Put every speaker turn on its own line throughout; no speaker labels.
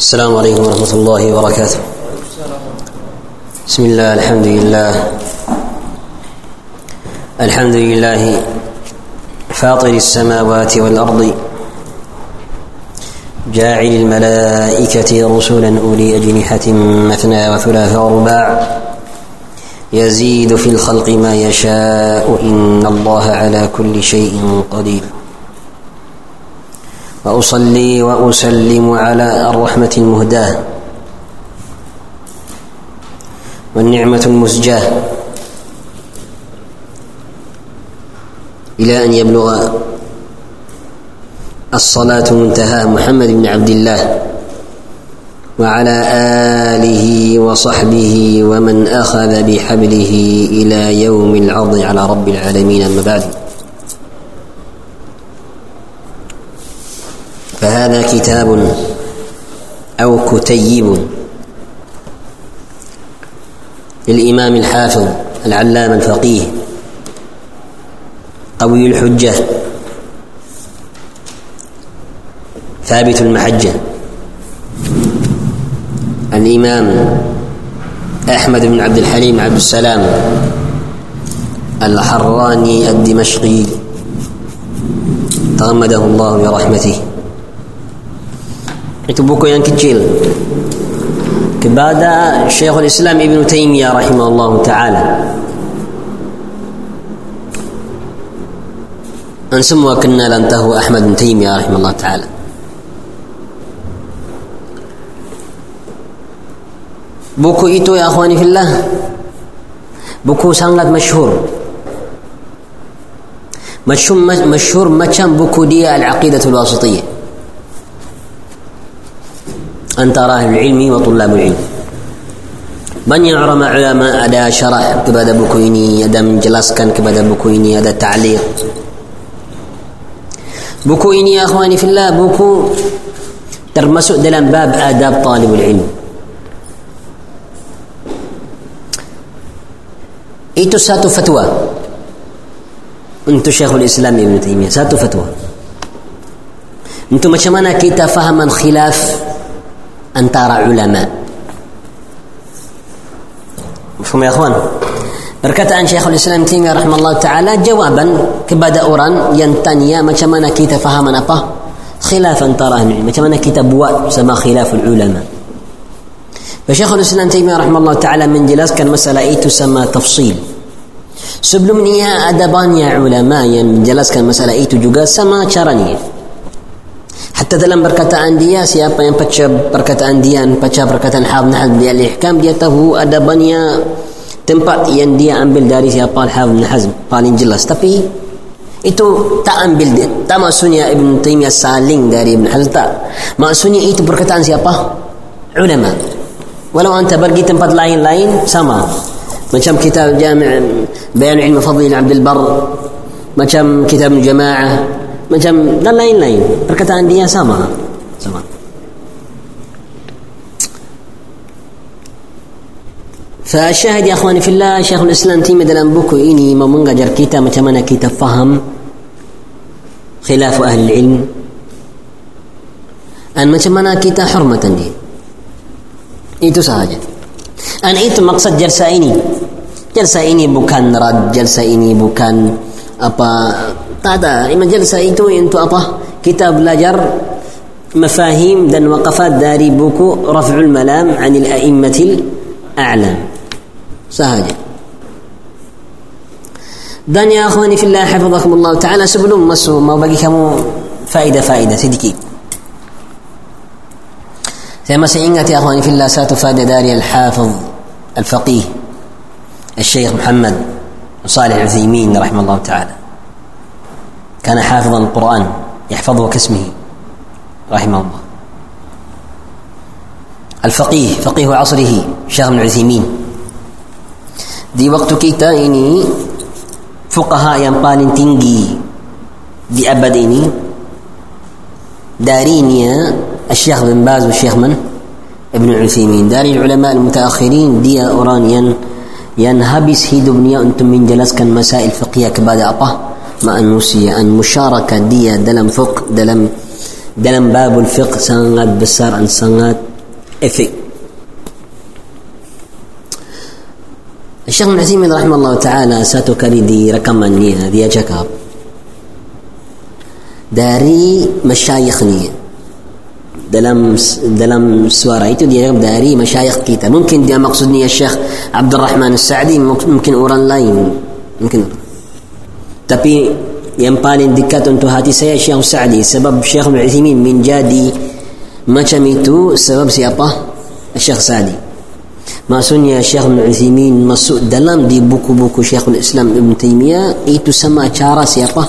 السلام عليكم ورحمة الله وبركاته. بسم الله الحمد لله. الحمد لله فاطر السماوات والأرض جاعل الملائكة رسلا أولي أجنحة مثنى وثلاث ورباع يزيد في الخلق ما يشاء إن الله على كل شيء قدير. وأصلي وأسلم على الرحمة المهداة والنعمة المزجاة إلى أن يبلغ الصلاة منتهى محمد بن عبد الله وعلى آله وصحبه ومن أخذ بحبله إلى يوم العرض على رب العالمين أما بعد. فهذا كتاب أو كتيب للإمام الحافظ العلامة الفقيه قوي الحجة ثابت المحجة الإمام أحمد بن عبد الحليم عبد السلام الحراني الدمشقي تغمده الله برحمته. Itu buku yang kecil kepada Syekhul Islam Ibn Taimiyah rahimahullah taala dan semua kenal tahu Ahmad bin Taimiyah rahimahullah taala buku itu ya akhwani fillah buku sangat masyhur masyhur masyhur macam buku dia Al-Aqidatul Wasitiyah أن راهب العلم وطلاب العلم. من يعرم علماء أدا شرح كبدا بكويني أدا من جلسكن كبدا بكويني أدا تعليق. بكويني يا أخواني في الله بكو ترمسوا دلان باب آداب طالب العلم. إيتو ساتو فتوى. أنتو شيخ الإسلام ابن تيمية ساتو فتوى. أنتو ما شمانا كي تفهم من خلاف أن ترى علماء. مفهوم يا أخوان؟ بركات عن شيخ الإسلام تيمية رحمه الله تعالى جوابا كبدا أوران ينتنيا ما شمانا كي تفهمنا با خلافا ترى ما شمانا كي تبوا سما خلاف العلماء. فشيخ الإسلام تيمية رحمه الله تعالى من جلاس كان مسألة إيه تسمى تفصيل. سبلمنيا أدبان يا علماء يعني من جلاس كان مسألة إيه تجوغا سما شرانيه Hatta dalam perkataan dia siapa yang baca perkataan dia baca perkataan Hafidh Hazm di Al-Ihkam dia tahu ada banyak tempat yang dia ambil dari siapa Hafidh Hazm paling jelas. Tapi itu tak ambil dia. Tak maksudnya Ibn Taimiyah saling dari Ibn Hazm tak. Maksudnya itu perkataan siapa? Ulama. Walau anda pergi tempat lain-lain sama. Macam kitab Jami' Bayan Ilmu Fadil Abdul Bar macam kitab Jamaah macam dan lain-lain perkataan dia sama sama فالشاهد يا اخواني في الله شيخ الاسلام تيم دلان بوكو اني ما منجر كيتا ما تمنى كيتا فهم خلاف اهل العلم ان ما تمنى كيتا حرمة دي ايتو سهاجة ان ايتو مقصد جلسة اني جلسة اني بوكان رد جلسة اني بوكان ابا tak ada majalisa itu untuk apa kita belajar mafahim dan waqafat dari buku Raf'ul Malam 'anil a'immatil a'lam sahaja dan ya akhwani fillah hafizakumullah taala sebelum masuk mau bagi kamu faedah-faedah sedikit saya masih ingat ya akhwani fillah satu faedah dari al-hafiz al-faqih الشيخ محمد صالح العثيمين رحمه الله تعالى كان حافظا القرآن يحفظه كاسمه رحمه الله. الفقيه فقيه عصره شيخ ابن عثيمين. دي وقت كيتا إني فقهاء ينقال تنجي دي أبد إني دارين يا الشيخ بن باز والشيخ من؟ ابن العثيمين داري العلماء المتأخرين دي أوران ين ينهبس هيد بنيا أنتم من جلس كان مسائل فقهية كبادة أطه. Manusia an musyarakah dia dalam fiqh dalam dalam babul fiqh sangat besar dan sangat efek Syekh Al-Utsaimin rahimahullah taala satu kali di rekamannya dia cakap dari masyayikh ni dalam dalam suara itu dia dari masyayikh kita mungkin dia maksudnya Syekh Abdul Rahman Sa'di mungkin orang lain mungkin tapi yang paling dekat untuk hati saya Syekh Sa'di sebab Syekh Al-Utsaimin menjadi macam itu sebab siapa Syekh Sa'di Maksudnya Syekh Ibn Uthaymin masuk dalam di buku-buku Syekhul Islam Ibn Taymiyah itu sama cara siapa?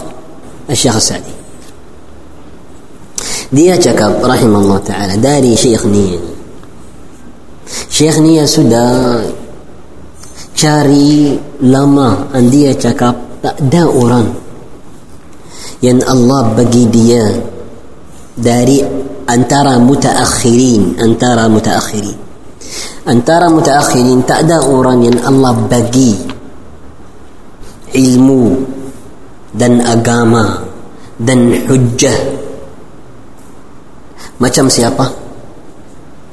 Syekh Sa'di. Dia cakap rahimahullah ta'ala dari Syekh Nia. Syekh Nia sudah cari lama dia cakap tak ada orang yang Allah bagi dia dari antara mutaakhirin antara mutaakhirin antara mutaakhirin tak ada orang yang Allah bagi ilmu dan agama dan hujjah macam siapa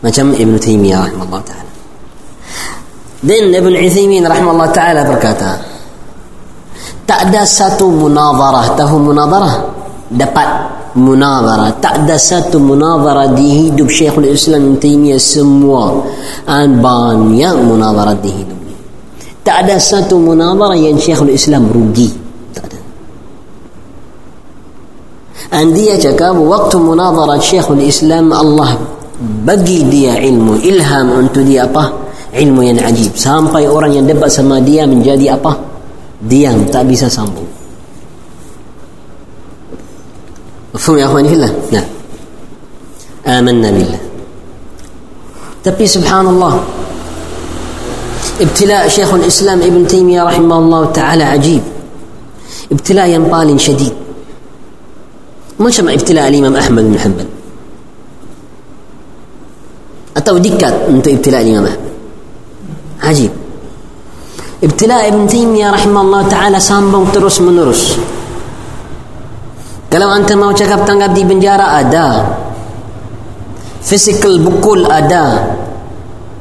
macam Ibn Taymiyah rahimahullah ta'ala dan Ibn Uthaymin rahimahullah ta'ala berkata tak ada satu munadarah tahu munadarah dapat munazara tak ada satu munazara di hidup Syekhul Islam Taimiyah semua an banyak munazara di hidupnya tak ada satu munazara yang Syekhul Islam rugi tak ada dan dia cakap waktu munazara Syekhul Islam Allah bagi dia ilmu ilham untuk dia apa ilmu yang ajib sampai orang yang debat sama dia menjadi apa diam tak bisa sambung. اخواني في الله نعم آمنا بالله تبي سبحان الله ابتلاء شيخ الإسلام ابن تيمية رحمه الله تعالى عجيب ابتلاء ينطال شديد ما شمع ابتلاء الإمام أحمد بن حنبل أتوا دكات أنت ابتلاء الإمام أحمد عجيب ابتلاء ibn تيمية rahimahullah taala sambung terus ترس kalau anda mau cakap tanggap di penjara ada. Physical bukul ada.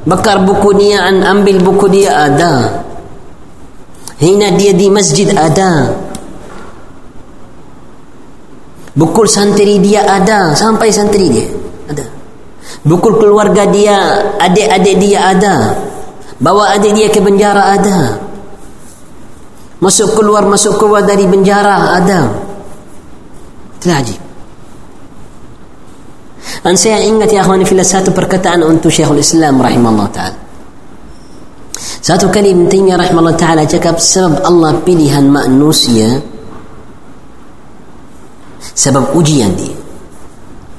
Bakar buku dia an ambil buku dia ada. Hina dia di masjid ada. Bukul santri dia ada. Sampai santri dia ada. Bukul keluarga dia Adik-adik dia ada. Bawa adik dia ke penjara ada. Masuk keluar, masuk keluar dari penjara ada. Terajib. Dan saya ingat ya akhwani fillah satu perkataan untuk Syekhul Islam rahimahullah ta'ala. Satu kali Ibn Taymiyah rahimahullah ta'ala cakap sebab Allah pilihan manusia sebab ujian dia.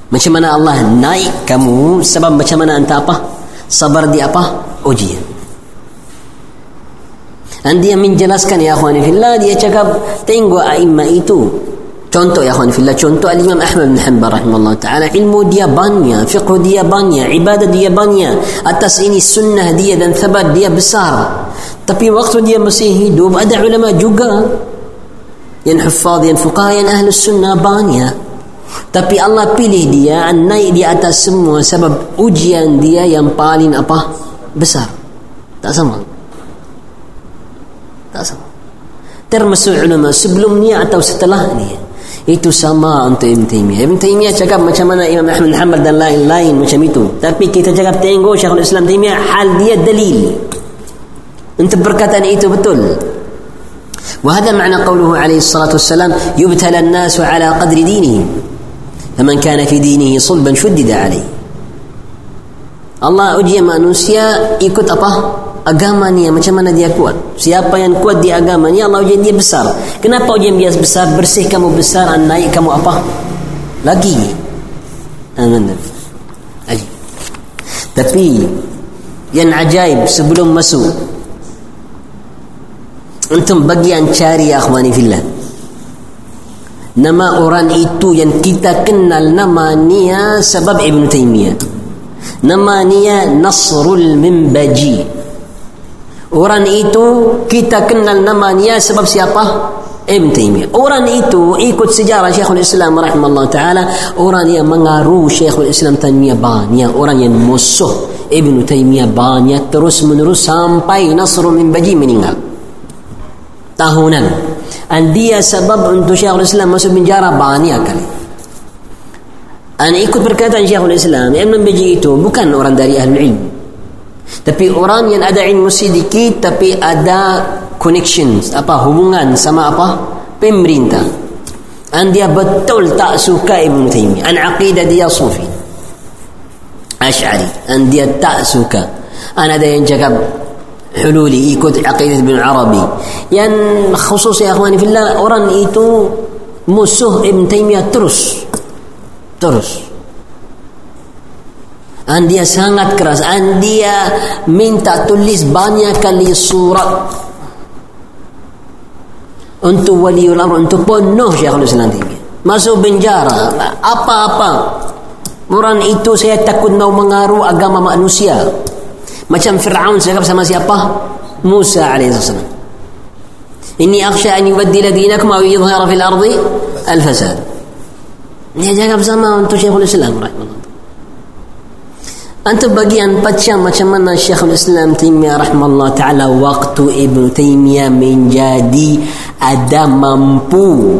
Macam mana Allah naik kamu sebab macam mana anta apa? Sabar di apa? Ujian. Dan dia menjelaskan ya akhwani fillah dia cakap tengok a'immah itu Contoh ya kawan fillah, contoh Al-Imam Ahmad bin Hanbal rahimahullah taala ilmu dia banyak, fiqh dia banyak, ibadah dia banyak. Atas ini sunnah dia dan thabat dia besar. Tapi waktu dia masih hidup ada ulama juga yang hafaz, yang fuqaha, yang ahli sunnah banyak. Tapi Allah pilih dia naik di atas semua sebab ujian dia yang paling apa? Besar. Tak sama. Tak sama. Termasuk ulama sebelumnya atau setelah dia. itu sama untuk Ibn Taymiyah Ibn Taymiyah cakap macam mana Imam Ahmad Hanbal dan lain-lain macam itu tapi kita cakap tengok Syekhul Islam Taymiyah hal dia dalil untuk perkataan itu betul وهذا معنى قوله عليه الصلاة والسلام يبتلى الناس على قدر دينهم فمن كان في دينه صلبا شدد عليه Allah uji manusia ikut apa? Agama ni macam mana dia kuat? Siapa yang kuat di agama ni Allah ujian dia besar. Kenapa ujian dia besar? Bersih kamu besar naik kamu apa? Lagi. Amin Aji. tapi yang ajaib sebelum masuk untuk bagian cari akhwani fillah. Nama orang itu yang kita kenal nama dia sebab Ibn Taymiyah. Nama dia Nasrul Mimbaji Orang itu kita kenal namanya sebab siapa? Ibn Taymiyah. Orang itu ikut sejarah Syekhul Islam rahimahullah taala, orang yang mengaruh Syekhul Islam Taimiyah banyak, orang yang musuh Ibn Taymiyah banyak. Terus menerus sampai Nasr min Baji meninggal. Tahunan. Dan dia sebab untuk Syekhul Islam masuk penjara banyak kali. Dan ikut perkataan Syekhul Islam Ibn Baji itu bukan orang dari ahli ilmu tapi orang yang ada ilmu sedikit tapi ada connections apa hubungan sama apa? Pemerintah. Dan dia betul tak suka Ibn Taymiyah dan aqidah dia sufi. Ash'ari. Dan dia tak suka. Dan ada yang cakap hululi ikut aqidah Ibn Arabi. Yang khusus ya akhwani fillah orang itu musuh Ibn Taymiyah terus. Terus dan dia sangat keras dan dia minta tulis banyak kali surat untuk waliul amr untuk penuh Syekhul Islam Taimiyah masuk penjara apa-apa Orang itu saya takut mau mengaruh agama manusia. Macam Fir'aun cakap sama siapa? Musa alaihissalam. Ini akhsha an yubaddila dinakum aw yudhhira fil ardi al-fasad. Dia cakap sama untuk Syekhul Islam rahimahullah. Antu bagian macam macam mana Syekhul Islam Taimiyah rahimahullah taala waktu Ibnu Taimiyah menjadi ada mampu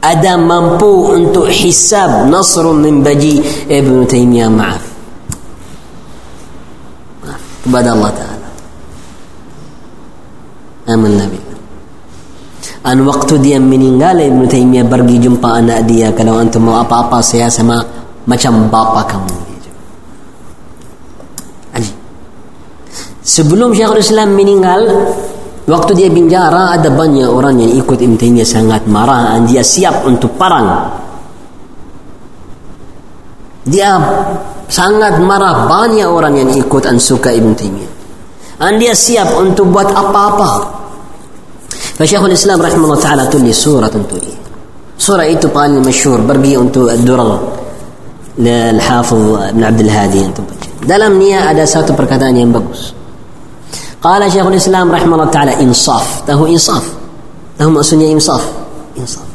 ada mampu untuk hisab Nasr min Baji Ibn Taymiyah maaf. Kepada Allah Ta'ala. Aman Nabi. An waktu dia meninggal Ibn Taymiyah pergi jumpa anak dia. Kalau antum mau apa-apa saya sama macam bapa kamu sebelum Syekhul Islam meninggal Waktu dia binjara ada banyak orang yang ikut Taymiyah sangat marah dan dia siap untuk perang. Dia sangat marah banyak orang yang ikut dan suka Ibn Taymiyah. Dan dia siap untuk buat apa-apa. Fasyakhul Islam rahimahullah ta'ala tulis surah untuk dia. Surah itu paling masyhur pergi untuk Ad-Durar Al-Hafiz Ibn Abdul Hadi. Dalam niat ada satu perkataan yang bagus. Qala Syekhul Islam rahimahullah taala insaf. Tahu insaf? Tahu maksudnya insaf? Insaf.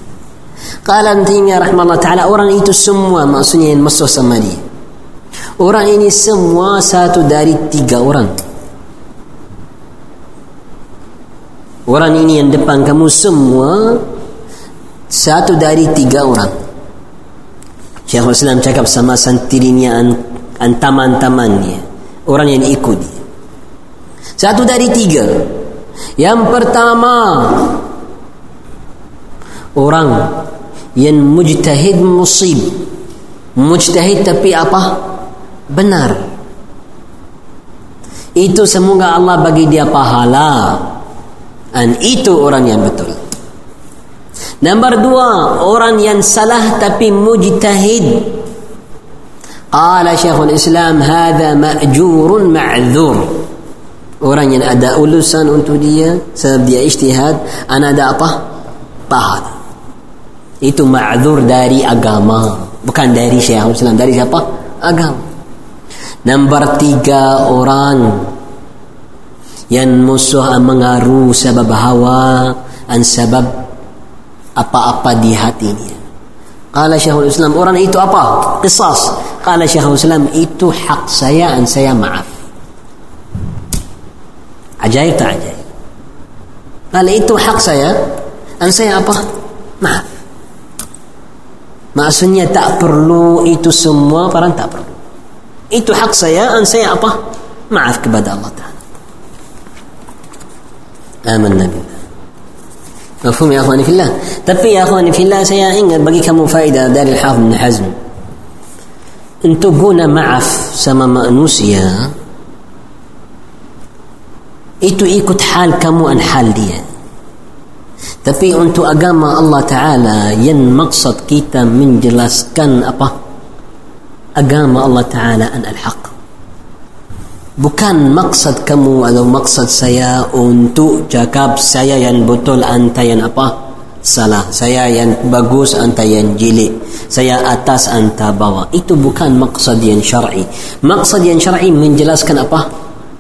Qala Antimia rahimahullah taala orang itu semua maksudnya yang masuk sama dia. Orang ini semua satu dari tiga orang. Orang ini yang depan kamu semua satu dari tiga orang. Syekhul Islam cakap sama santirinya antaman-tamannya. Orang yang ikut dia. Satu dari tiga. Yang pertama Orang Yang mujtahid musib. Mujtahid tapi apa? Benar. Itu semoga Allah bagi dia pahala. Dan itu orang yang betul. Nombor dua Orang yang salah tapi mujtahid. Qala Syekhul Islam Hada ma'jurun ma'zur ma orang yang ada ulusan untuk dia sebab dia ijtihad ana ada apa pahala itu ma'dzur dari agama bukan dari Syekhul Islam dari siapa agama nombor tiga orang yang musuh mengaruh sebab hawa dan sebab apa-apa di hatinya Kala Syekhul Islam orang itu apa? Qisas. Kala Syekhul Islam itu hak saya dan saya maaf. Ajaib tak ajaib? Kalau itu hak saya, dan saya apa? Maaf. Maksudnya tak perlu itu semua, orang tak perlu. Itu hak saya, dan saya apa? Maaf kepada Allah Ta'ala. Amin Nabi. Mafhum ya akhwani fillah. Tapi ya akhwani fillah saya ingat bagi kamu faedah dari Al-Hafidh bin Hazm. Untuk guna maaf sama manusia, itu ikut hal kamu dan hal dia. Tapi untuk agama Allah Ta'ala yang maksud kita menjelaskan apa? Agama Allah Ta'ala an al-haq. Bukan maksud kamu atau maksud saya untuk cakap saya yang betul anta yang apa? Salah. Saya yang bagus anta yang jelek saya atas anta bawah. Itu bukan maksud yang syar'i. Maksud yang syar'i menjelaskan apa?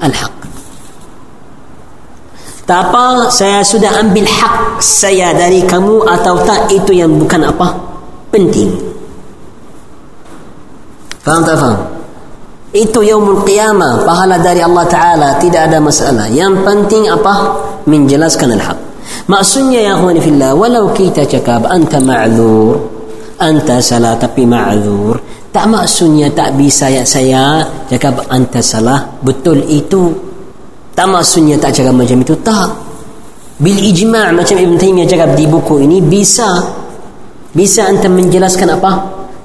Al-haq tak apa saya sudah ambil hak saya dari kamu atau tak itu yang bukan apa penting faham tak faham Itu yaumul qiyamah, pahala dari Allah Ta'ala, tidak ada masalah. Yang penting apa? Menjelaskan al-haq. Maksudnya ya akhwani fillah, walau kita cakap anta ma'zur, anta salah tapi ma'zur, tak maksudnya tak bisa ya saya cakap anta salah, betul itu. Tak maksudnya tak cakap macam itu, tak. Bil ijma' macam Ibn Taymiyah cakap di buku ini bisa. Bisa anta menjelaskan apa?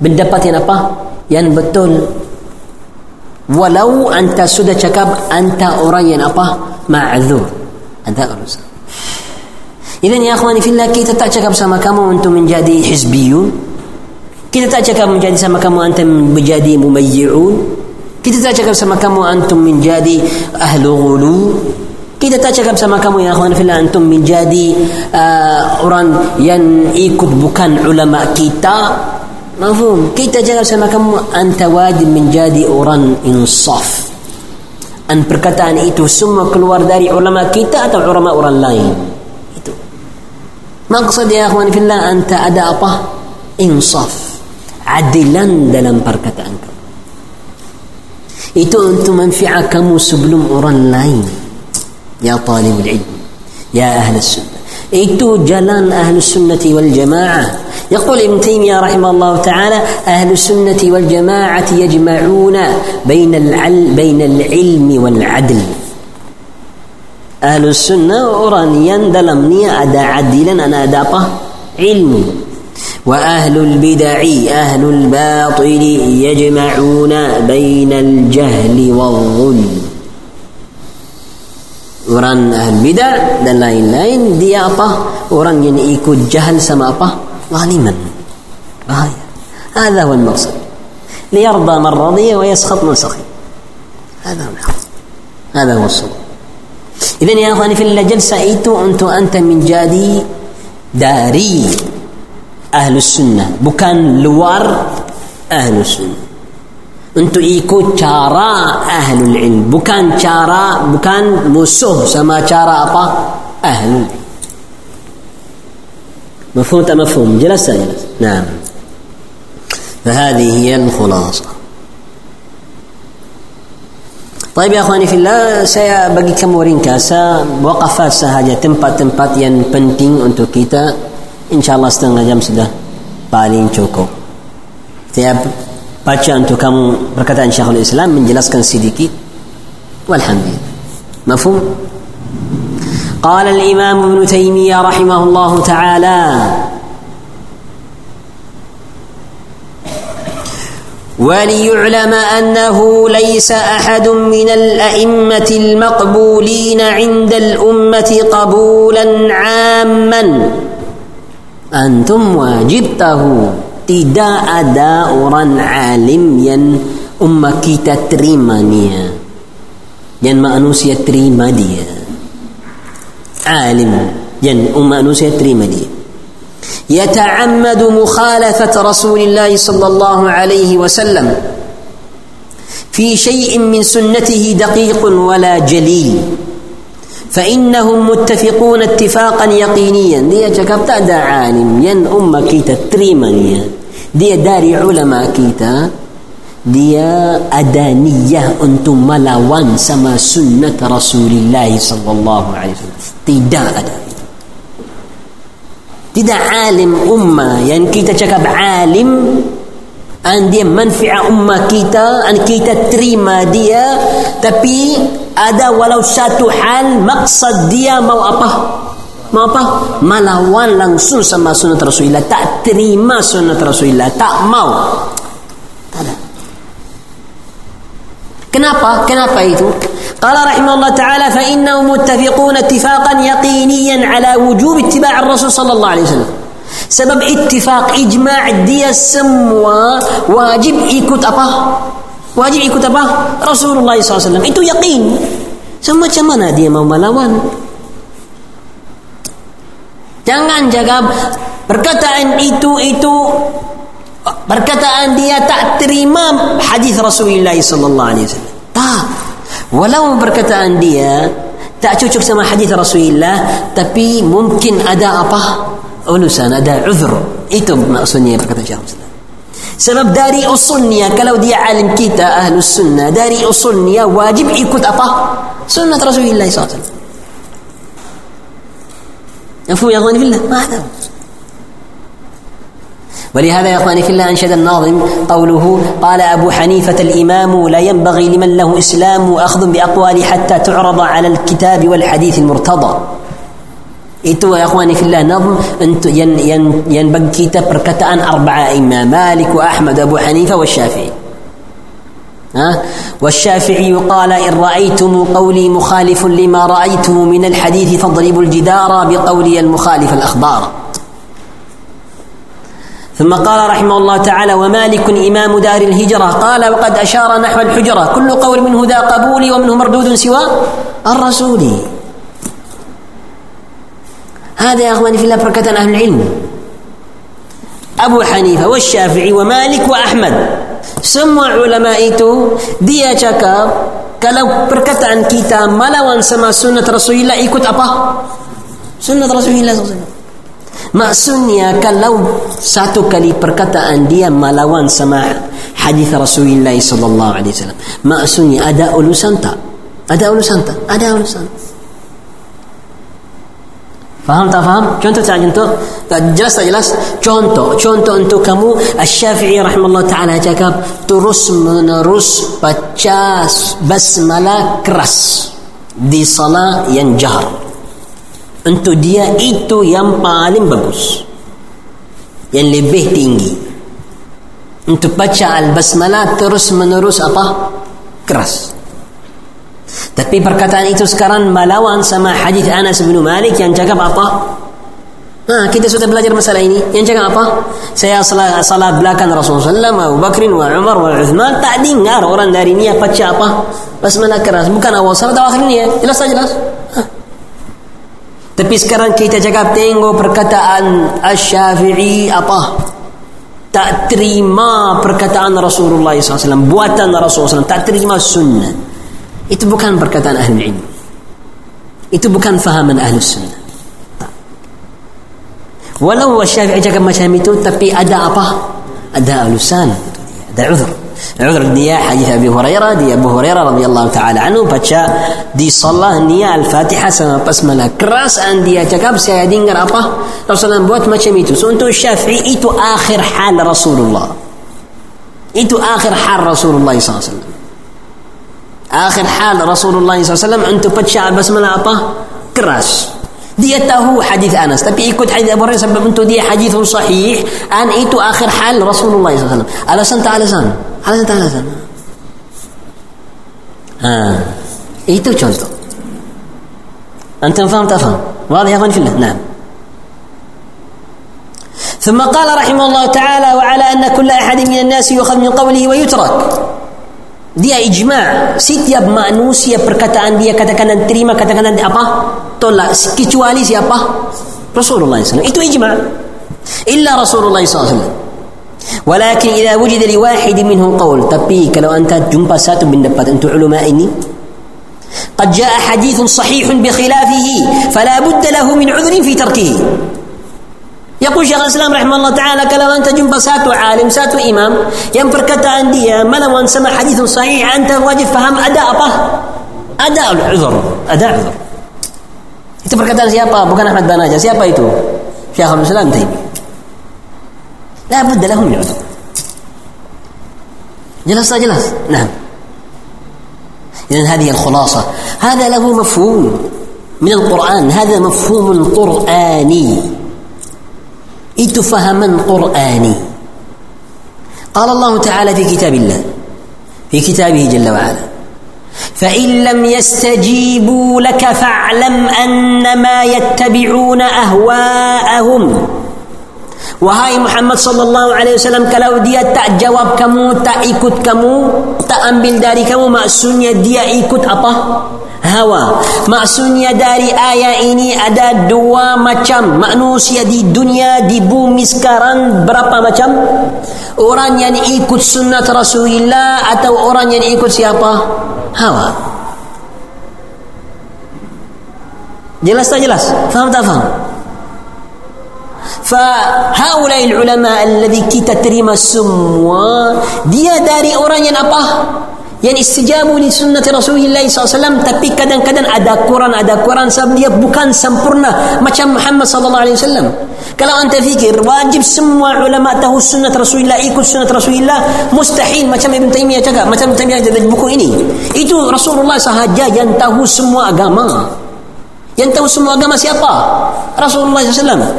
Pendapat yang apa? Yang betul walau anta sudah cakap anta orang yang apa ma'zur ada urusan Idan ya akhwani fillah kita tak cakap sama kamu untuk menjadi hizbiyun kita tak cakap menjadi sama kamu anta menjadi mumayyi'un kita tak cakap sama kamu antum menjadi ahlu ghulu kita tak cakap sama kamu ya akhwan fillah antum menjadi uh, orang yang ikut bukan ulama kita Mafhum? Kita jangan sama kamu anta wajib menjadi orang insaf. An perkataan itu semua keluar dari ulama kita atau ulama orang lain. Itu. Maksud ya akhwan fillah anta ada apa? Insaf. Adilan dalam perkataan kamu. Itu untuk manfaat kamu sebelum orang lain. Ya talibul ilm. Ya ahli sunnah. Itu jalan ahli sunnati wal jamaah. يقول ابن تيمية رحمه الله تعالى أهل السنة والجماعة يجمعون بين العل بين العلم والعدل أهل السنة أورانيا دلمني أدا عدلا أنا أدابه علم وأهل البدع أهل الباطل يجمعون بين الجهل والظلم. Orang ahli bidah dan lain-lain dia apa? Orang yang ikut jahal sama apa? ظالما غاية هذا هو المقصد ليرضى من رضي ويسخط من سخط هذا هو الحق هذا هو الصواب إذا يا أخواني في الجلسة إيتو أنت أنت من جادي داري أهل السنة بكان لوار أهل السنة. أنت إيكو cara أهل العلم بكان cara بكان musuh sama cara apa أهل العلم. مفهوم مفهوم جلس جلس نعم. فهذه هي الخلاصة. طيب يا أخواني في الله saya bagikan ringkas waqafat sahaja tempat-tempat yang penting untuk kita إن شاء الله استنغى جمس ده بالين توكو تياب باتشا أنتو كم بركة عن شيخ الإسلام من جلس كان سيديكي والحمد لله مفهوم قال الإمام ابن تيمية رحمه الله تعالى وليعلم أنه ليس أحد من الأئمة المقبولين عند الأمة قبولا عامًا. أنتم واجبته. tidak ada orang alim yang umat kita terima dia. Yang manusia terima dia. عالم ين أم أنوسية تريمدي يتعمد مخالفة رسول الله صلى الله عليه وسلم في شيء من سنته دقيق ولا جليل فإنهم متفقون اتفاقا يقينيا. دي جكب تأدى عالم. ين أم كيتا تريمانيا دي داري علماء كيتا. دي أدانية. أنتم ملاوان سما سنة رسول الله صلى الله عليه وسلم. تدا أدانية. تدا عالم أم ين كيتا جكب عالم. An dia manfaat ummah kita an kita terima dia tapi ada walau satu hal maksud dia mau apa mau apa melawan langsung sama sunnah Rasulullah tak terima sunnah Rasulullah tak mau tak Kenapa? Kenapa itu? Qala rahimahullah ta'ala fa innahum muttafiqun ittifaqan yaqiniyan ala wujub ittiba' ar-rasul sallallahu alaihi wasallam. Sebab ittifaq ijma' dia semua wajib ikut apa? Wajib ikut apa? Rasulullah SAW. Itu yakin. So, macam mana dia mau melawan? Jangan jaga perkataan itu itu perkataan dia tak terima hadis Rasulullah sallallahu alaihi wasallam. Tak. Walau perkataan dia tak cocok sama hadis Rasulullah tapi mungkin ada apa? Ulusan ada uzur. Itu maksudnya perkataan Syekh Islam. Sebab dari usulnya kalau dia alim kita ahlu sunnah dari usulnya wajib ikut apa? Sunnah Rasulullah SAW. مفهوم يا إخواني في الله ما هذا ولهذا يا إخواني في الله أنشد الناظم قوله قال أبو حنيفة الإمام لا ينبغي لمن له إسلام أخذ بأقوال حتى تعرض على الكتاب والحديث المرتضى Itu ya akhwani fillah nazm untuk yang yang yang bagi kita perkataan arba'a imam Malik wa Ahmad Abu Hanifah wa Syafi'i. ها والشافعي قال إن رأيتم قولي مخالف لما رأيتم من الحديث فاضربوا الجدار بقولي المخالف الأخبار ثم قال رحمه الله تعالى ومالك إمام دار الهجرة قال وقد أشار نحو الحجرة كل قول منه ذا قبول ومنه مردود سوى الرسول هذا يا اخواني في الله بركة اهل العلم ابو حنيفه والشافعي ومالك واحمد semua ulama itu dia cakap kalau perkataan kita melawan sama sunnah Rasulullah ikut apa? Sunnah Rasulullah SAW. Maksudnya kalau satu kali perkataan dia melawan sama hadis Rasulullah sallallahu alaihi wasallam. Maksudnya ada ulusan tak? Ada ulusan tak? Ada ulusan. Faham tak faham? Contoh tak contoh? Tak jelas tak jelas? Contoh, contoh untuk kamu Asy-Syafi'i rahimahullah taala cakap terus menerus baca basmalah keras di salat yang jahar. Untuk dia itu yang paling bagus. Yang lebih tinggi. Untuk baca al-basmalah terus menerus apa? Keras. Tapi perkataan itu sekarang melawan sama hadis Anas bin Malik yang cakap apa? Ha, kita sudah belajar masalah ini. Yang cakap apa? Saya salat, salat belakang Rasulullah SAW, Abu Bakr, wa Umar, wa Uthman. Tak dengar orang dari ni apa? Basmalah keras. Bukan awal salat akhir ni. Jelas tak jelas? Ha. Tapi sekarang kita cakap tengok perkataan Asy-Syafi'i apa? Tak terima perkataan Rasulullah SAW. Buatan Rasulullah SAW. Tak terima sunnah. Itu bukan perkataan ahli ilmu. Itu bukan fahaman ahli sunnah. Walau Syafi'i cakap macam itu tapi ada apa? Ada alasan. Ada uzur. Uzur dia hadis Abu Hurairah dia Abu Hurairah radhiyallahu taala anhu baca di salat dia Al-Fatihah sama basmalah keras dan dia cakap saya dengar apa Rasulullah buat macam itu. So, untuk Syafi'i itu akhir hal Rasulullah. Itu akhir hal Rasulullah wasallam. Akhir hal Rasulullah SAW untuk baca basmalah apa? Keras. Dia tahu hadis Anas tapi ikut hadis Abu Hurairah sebab untuk dia hadis sahih an itu akhir hal Rasulullah SAW. Alasan tak alasan? Alasan tak alasan? Ha. Itu contoh. أنتم فهم تفهم واضح يا أخوان في الله نعم ثم قال رحمه الله تعالى وعلى أن كل أحد من الناس يؤخذ من قوله ويترك dia ijma setiap manusia perkataan dia katakan dan terima katakan dan apa tolak kecuali siapa Rasulullah SAW itu ijma illa Rasulullah SAW ولكن إذا وجد لواحد منهم قول tapi kalau anta jumpa satu pendapat untuk ulama ini قد جاء حديث صحيح بخلافه فلا بد له من عذر في تركه Yaqul Syekh Islam rahimahullah taala kalau anta jumpa satu alim, satu imam yang perkataan dia melawan sama hadis sahih, anta wajib faham ada apa? Ada uzur, ada uzur. Itu perkataan siapa? Bukan Ahmad Banaja. Siapa itu? Syekhul Islam Taimi. لا بد له من عذر جلس جلس نعم إذن هذه الخلاصة هذا له مفهوم من القرآن هذا مفهوم قرآني اتفهما قرآني قال الله تعالى في كتاب الله في كتابه جل وعلا فإن لم يستجيبوا لك فاعلم أنما يتبعون أهواءهم. وهاي محمد صلى الله عليه وسلم كلاو دي تا جواب كمو تا إيكوت كمو تا امبل داري كمو ما سنيا دي إيكوت أبا. Hawa. Maksudnya dari ayat ini ada dua macam manusia di dunia di bumi sekarang berapa macam? Orang yang ikut sunnat Rasulullah atau orang yang ikut siapa? Hawa. Jelas tak jelas? Faham tak faham? فهؤلاء العلماء الذي kita terima semua dia dari orang yang apa Yang istijabu li sunnah Rasulullah SAW tapi kadang-kadang ada Quran ada Quran sebab dia bukan sempurna macam Muhammad wasallam. Kalau anda fikir wajib semua ulama tahu sunnah Rasulullah ikut sunnah Rasulullah mustahil macam Ibn Taymiyah cakap macam Ibn Taymiyah dari buku ini. Itu Rasulullah sahaja yang tahu semua agama. Yang tahu semua agama siapa? Rasulullah SAW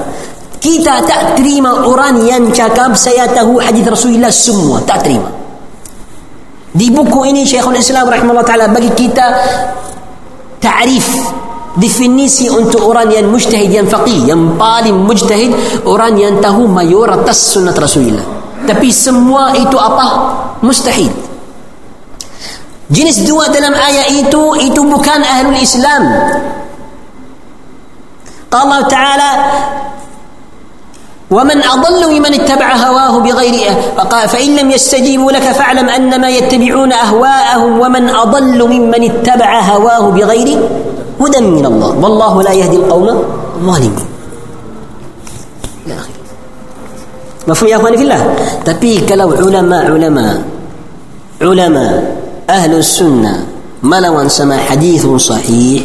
kita tak terima orang yang cakap saya tahu hadis Rasulullah semua. Tak terima Di buku ini Syekhul Islam rahimahullah taala bagi kita ta'rif definisi untuk orang yang mujtahid yang faqih yang paling mujtahid orang yang tahu mayoritas sunnah Rasulullah tapi semua itu apa mustahil jenis dua dalam ayat itu itu bukan ahlul Islam Allah Ta'ala ومن أضل ممن اتبع هواه بغير فإن لم يستجيبوا لك فاعلم أنما يتبعون أهواءهم ومن أضل ممن اتبع هواه بغير هدى من الله. والله لا يهدي القوم الظالمين. مفهوم يا أخواني في الله؟ علماء علماء علماء أهل السنة ملوا سما حديث صحيح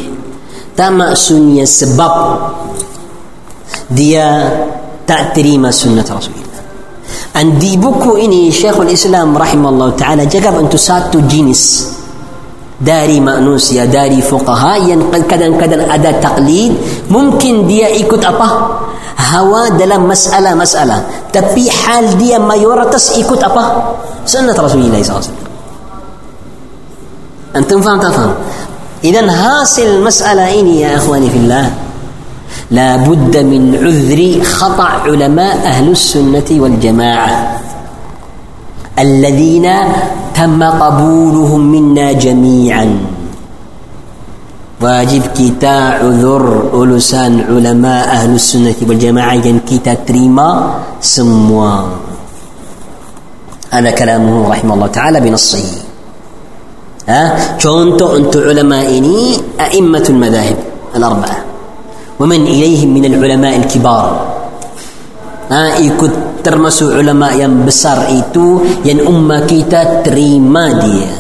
تما سنية سبب. dia تأتريما سنة رسول الله. أن ديبكو إني شيخ الإسلام رحمه الله تعالى جقب أن تساتو جينيس. داري مأنوسيا داري فقهاء ينقل كذا كدن أدا تقليد. ممكن دي إكت أبا؟ هوا دلم مسألة مسألة. تبي حال دي ما يورتس إكت أبا؟ سنة رسول الله صلى الله عليه وسلم. أنتم فهم تفهم إذا هاصل المسألة إني يا إخواني في الله. لا بد من عذر خطأ علماء أهل السنة والجماعة. الذين تم قبولهم منا جميعا. واجب كتا عذر ألسان علماء أهل السنة والجماعة ين كتا تريما سموا. هذا كلامه رحمه الله تعالى بنصه. ها؟ contoh untuk ulama ini أئمة المذاهب الأربعة. ومن minal ulama al-kibar. ha, ikut termasuk ulama yang besar itu yang umat kita terima dia.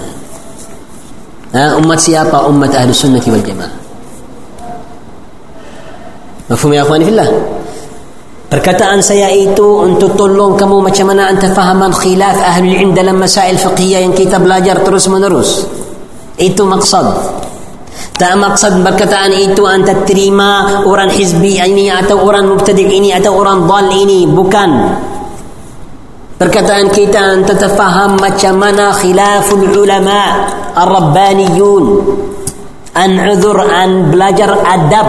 Ha, umat siapa? umat ahli sunnati wal jamaah. Mafhum ya akhwani fillah? Perkataan saya itu untuk tolong kamu macam mana anda fahaman khilaf ahli ilm dalam masail fiqhiyah yang kita belajar terus menerus itu maksud. Tak maksud perkataan itu anda terima orang hizbi ini atau orang mubtadi' ini atau orang dal ini. Bukan. Perkataan kita anda terfaham macam mana khilaful ulama ar-rabbaniyun. An uzur, an belajar adab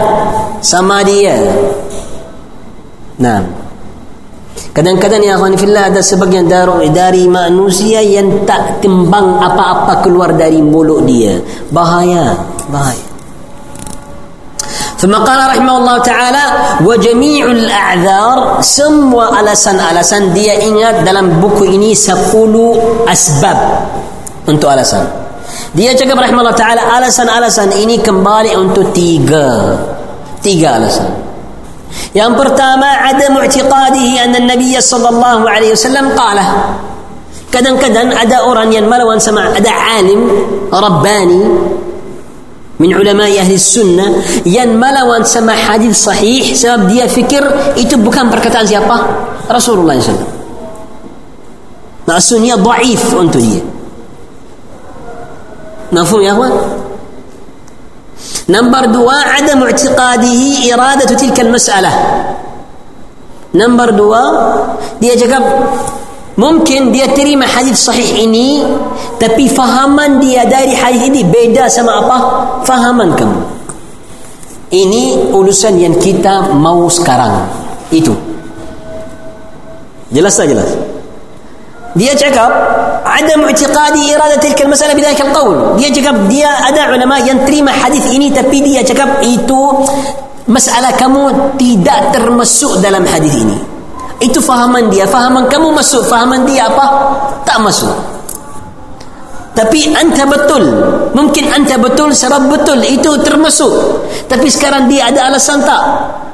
sama dia. Nah. Kadang-kadang ya akhwan fillah ada sebagian dari, dari manusia yang tak timbang apa-apa keluar dari mulut dia. Bahaya. الضايع ثم قال رحمه الله تعالى وجميع الأعذار سم وألسن ألسن دي إنات دلم بوكو إني سقولوا أسباب أنتو ألسن دي جاكب رحمه الله تعالى ألسن ألسن إني كمبالي أنتو تيغا تيغا ألسن ينبر تاما عدم اعتقاده أن النبي صلى الله عليه وسلم قال كدن كدن أدا أوران ينمل وان سمع أدا عالم رباني من علماء أهل السنة ين ينمل وان سمع حديث صحيح سبب دي فكر يتب كان بركتان زيابا رسول الله صلى الله عليه وسلم. السنية ضعيف أنت دي مفهوم يا أخوان نمبر دواء عدم اعتقاده إرادة تلك المسألة نمبر دواء دي جكب Mungkin dia terima hadis sahih ini tapi fahaman dia dari hadis ini beda sama apa fahaman kamu. Ini urusan yang kita mau sekarang. Itu. Jelas tak jelas? Dia cakap ada mu'tiqadi iradat tilka masalah bidhalika al-qawl. Dia cakap dia ada ulama yang terima hadis ini tapi dia cakap itu masalah kamu tidak termasuk dalam hadis ini. Itu fahaman dia. Fahaman kamu masuk. Fahaman dia apa? Tak masuk. Tapi anta betul. Mungkin anta betul sebab betul. Itu termasuk. Tapi sekarang dia ada alasan tak?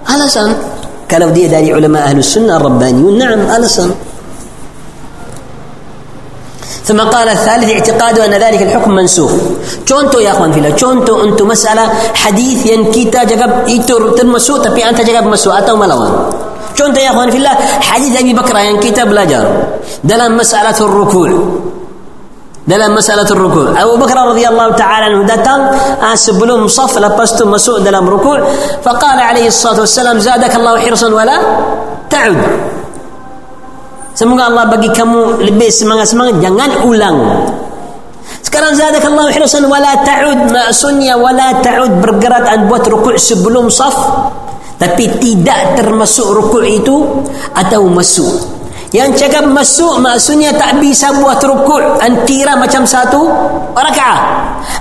Alasan. kalau dia dari ulama ahlu sunnah rabbaniyun na'am alasan ثم قال الثالث اعتقاد ان ذلك الحكم منسوخ contoh ya akhwan fillah contoh untuk masalah hadis yang kita jaga itu termasuk tapi anta jaga masuk atau contoh ya akhwan fillah hadis Abi Bakar yang kita belajar dalam masalah ruku' dalam masalah ruku' Abu Bakar radhiyallahu taala anhu datang sebelum saf lepas tu masuk dalam ruku' faqala alaihi salatu wassalam zadakallahu hirsan wala ta'ud Semoga Allah bagi kamu lebih semangat-semangat jangan ulang. Sekarang zadakallahu hirsan wala ta'ud maksudnya wala ta'ud bergerak dan buat rukuk sebelum saf tapi tidak termasuk rukuk itu atau masuk. Yang cakap masuk maksudnya tak bisa buat rukuk dan kira macam satu rakaat.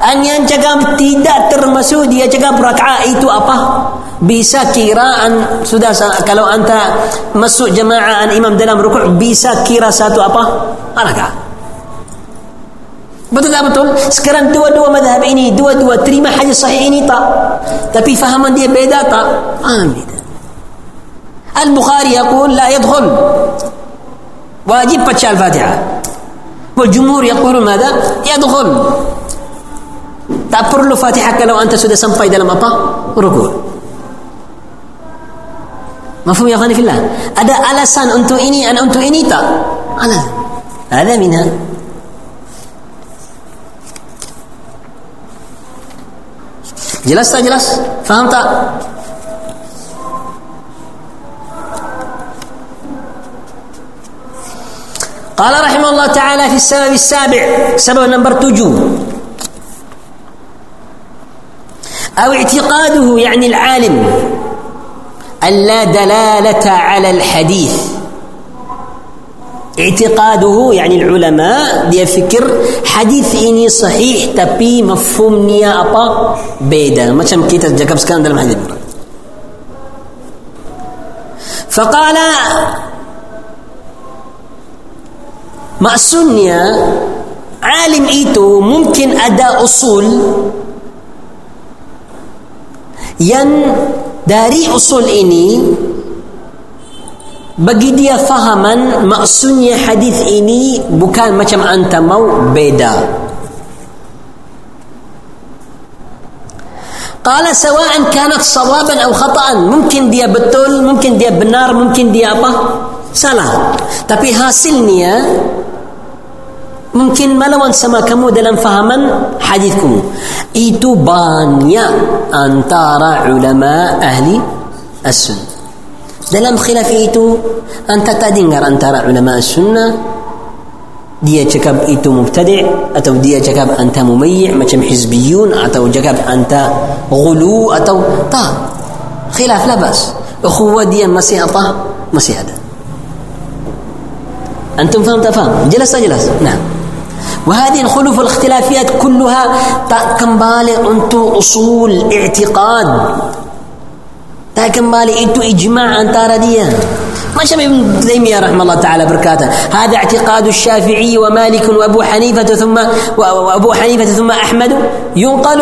Dan yang cakap tidak termasuk dia cakap rakaat itu apa? Bisa kiraan sudah kalau anta masuk jemaah imam dalam rukuk bisa kira satu apa? Rakaat. Betul tak betul? Sekarang dua-dua madhab ini, dua-dua terima hadis sahih ini tak? Tapi fahaman dia beda tak? Ah, beda. Al-Bukhari يقول لا يدخل واجب baca الفاتحة والجمهور يقول ماذا يدخل tak perlu fatihah kalau anta sudah sampai dalam apa rukuk mafhum ya khani fillah ada alasan untuk ini dan untuk ini tak alasan ada minha jelas tak jelas? Faham tak? قال رحمه الله تعالى في السبب السابع سبب نمبر تجو أو اعتقاده يعني العالم أن لا دلالة على الحديث اعتقاده يعني العلماء دي فكر حديث إني صحيح تبي مفهوم نيا أبا بيدا ما شم كيت الجكاب سكان محدد فقال ما سنيا عالم إيتو ممكن أداء أصول ين داري أصول إني bagi dia fahaman maksudnya hadis ini bukan macam anta mau beda. Qala sawa'an kanat sawaban atau khata'an. Mungkin dia betul mungkin dia benar mungkin dia apa? Salah. Tapi hasilnya mungkin melawan sama kamu dalam fahaman hadis kamu itu banyak antara ulama ahli as-sunnah. Dalam khilaf itu anta tak dengar antara ulama as-sunnah dia cakap itu mubtadi' atau dia cakap anta mumayyi' macam hizbiyun atau cakap anta ghulu atau tak khilaf labas ukhuwah dia masih apa masih ada antum tak faham jelas tak jelas nah وهذه الخلوف والاختلافيات كلها kembali untuk usul i'tiqad tak kembali itu ijma' antara dia. Macam ابن تيمية رحمه الله تعالى بركاته هذا اعتقاد الشافعي ومالك وأبو حنيفة ثم وأبو حنيفة ثم أحمد ينقل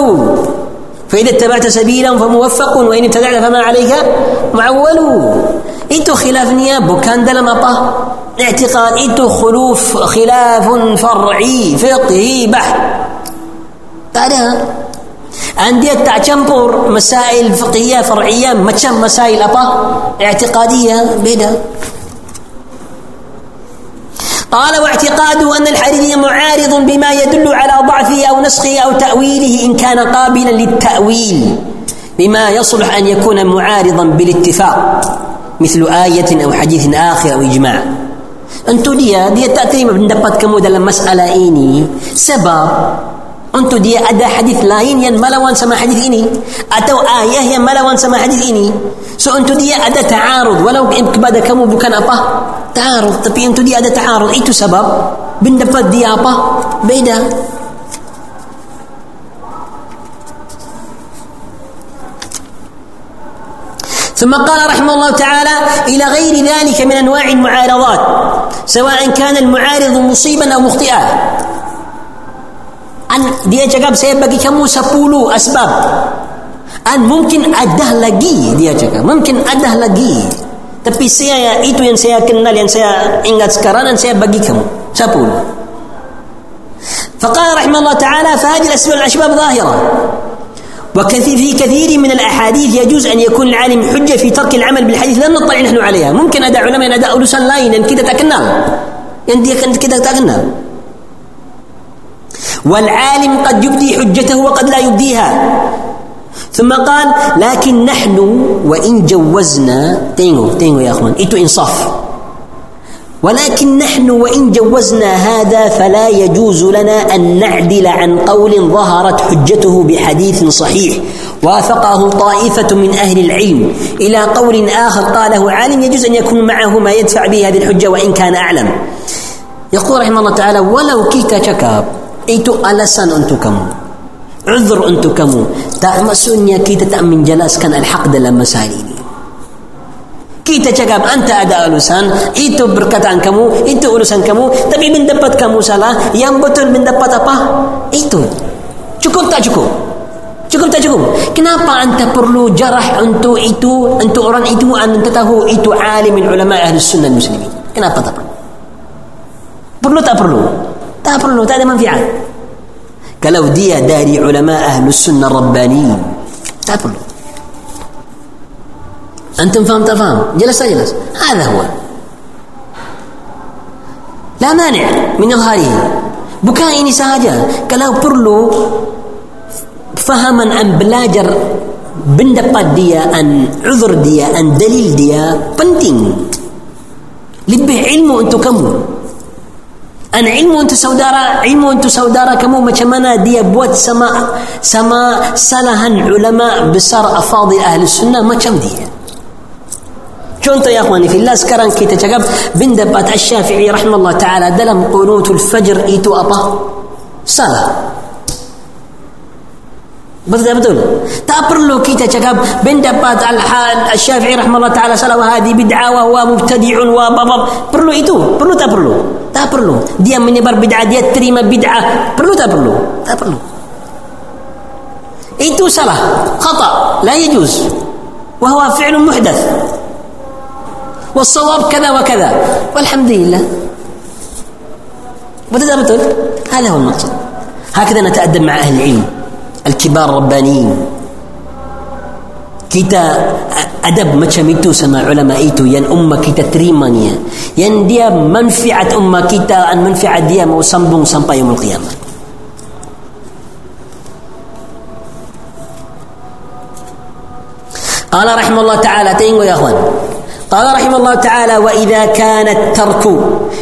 فإذا اتبعت سبيلا فموفق وإن ابتدعت فما عليك معول itu khilafnya bukan dalam apa? اعتقاد itu خلوف خلاف فرعي فقهي بحت tak عندي تاع تشمبور مسائل فقهية فرعية ما تشم مسائل أبا اعتقادية بيدا قال واعتقاده أن الحريري معارض بما يدل على ضعفه أو نسخه أو تأويله إن كان قابلا للتأويل بما يصلح أن يكون معارضا بالاتفاق مثل آية أو حديث آخر أو إجماع. أنتو دي دي تاتيم بندبت كمود لما مساله ايني سبب untuk dia ada hadis lain yang melawan sama hadis ini atau ayat yang melawan sama hadis ini. So untuk dia ada ta'arud walau kepada kamu bukan apa? Ta'arud, tapi untuk dia ada ta'arud itu sebab pendapat dia apa? Beda. ثم قال رحمه الله تعالى إلى غير ذلك من انواع المعارضات سواء كان المعارض مصيبا أو مخطئا an dia cakap saya bagi kamu 10 asbab. An mungkin ada lagi dia cakap. Mungkin ada lagi. Tapi saya itu yang saya kenal yang saya ingat sekarang dan saya bagi kamu. Dulu? فقال رحمه الله تعالى فهذه الأسباب الأسباب ظاهرة وكثير في كثير من الأحاديث يجوز أن يكون العالم حجة في ترك العمل بالحديث لم نطلع نحن عليها ممكن أداء علماء أداء ألوسا لاين أن كده تكنال أن كده تكنال والعالم قد يبدي حجته وقد لا يبديها. ثم قال لكن نحن وإن جوزنا tengok tengok يا أخوان itu إنصاف. ولكن نحن وإن جوزنا هذا فلا يجوز لنا أن نعدل عن قول ظهرت حجته بحديث صحيح. وافقه طائفة من أهل العلم إلى قول آخر قاله عالم يجوز أن يكون معه ما يدفع به هذه الحجة وإن كان أعلم. يقول رحمه الله تعالى walau kita cakap itu alasan untuk kamu. Uzur untuk kamu. Tak maksudnya kita tak menjelaskan al-haq dalam masalah ini. Kita cakap anta ada alasan itu perkataan kamu itu urusan kamu. Tapi mendapat kamu salah. Yang betul mendapat apa? Itu. Cukup tak cukup? Cukup tak cukup? Kenapa anta perlu jarah untuk itu untuk orang itu anta tahu itu alim ulama ahli sunnah muslimin? Kenapa tak perlu? Perlu tak perlu? Tak perlu, tak ada manfaat. Kalau dia dari ulama ahli sunnah rabbani, tak perlu. أنتم فهم تفهم جلس جلس هذا هو لا مانع من إظهاره bukan ini sahaja kalau perlu fahaman an belajar pendapat dia an uzur dia an dalil dia penting lebih ilmu untuk kamu أن علم أنت سودارا علم أنت سودارا كمو ما كمانا دي بوت سما سما سلها علماء بسر أفاضي أهل السنة ما كم دي كنت يا أخواني في الله سكران كي تتقب بندبات الشافعي رحمه الله تعالى دلم قنوت الفجر إيتو أبا صلاة بس ده بدون تأبر له كي تتقب بندبات الحال الشافعي رحمه الله تعالى صلاة وهذه بدعة وهو مبتدع وبابا برلو إيتو برلو تأبر له Tak perlu. Dia menyebar bid'ah, dia terima bid'ah. Perlu tak perlu? Tak perlu. Itu salah. Khata. La yajuz. وهو فعل محدث والصواب كذا وكذا والحمد لله betul betul هذا هو المقصد هكذا نتأدب مع أهل العلم الكبار الربانيين kita adab macam itu sama ulama itu yang ummah kita terimanya yang dia manfaat ummah kita dan manfaat dia mau sambung sampai yaumul qiyamah قال رحمه الله تعالى تينغو يا اخوان قال رحمه الله تعالى وإذا كان الترك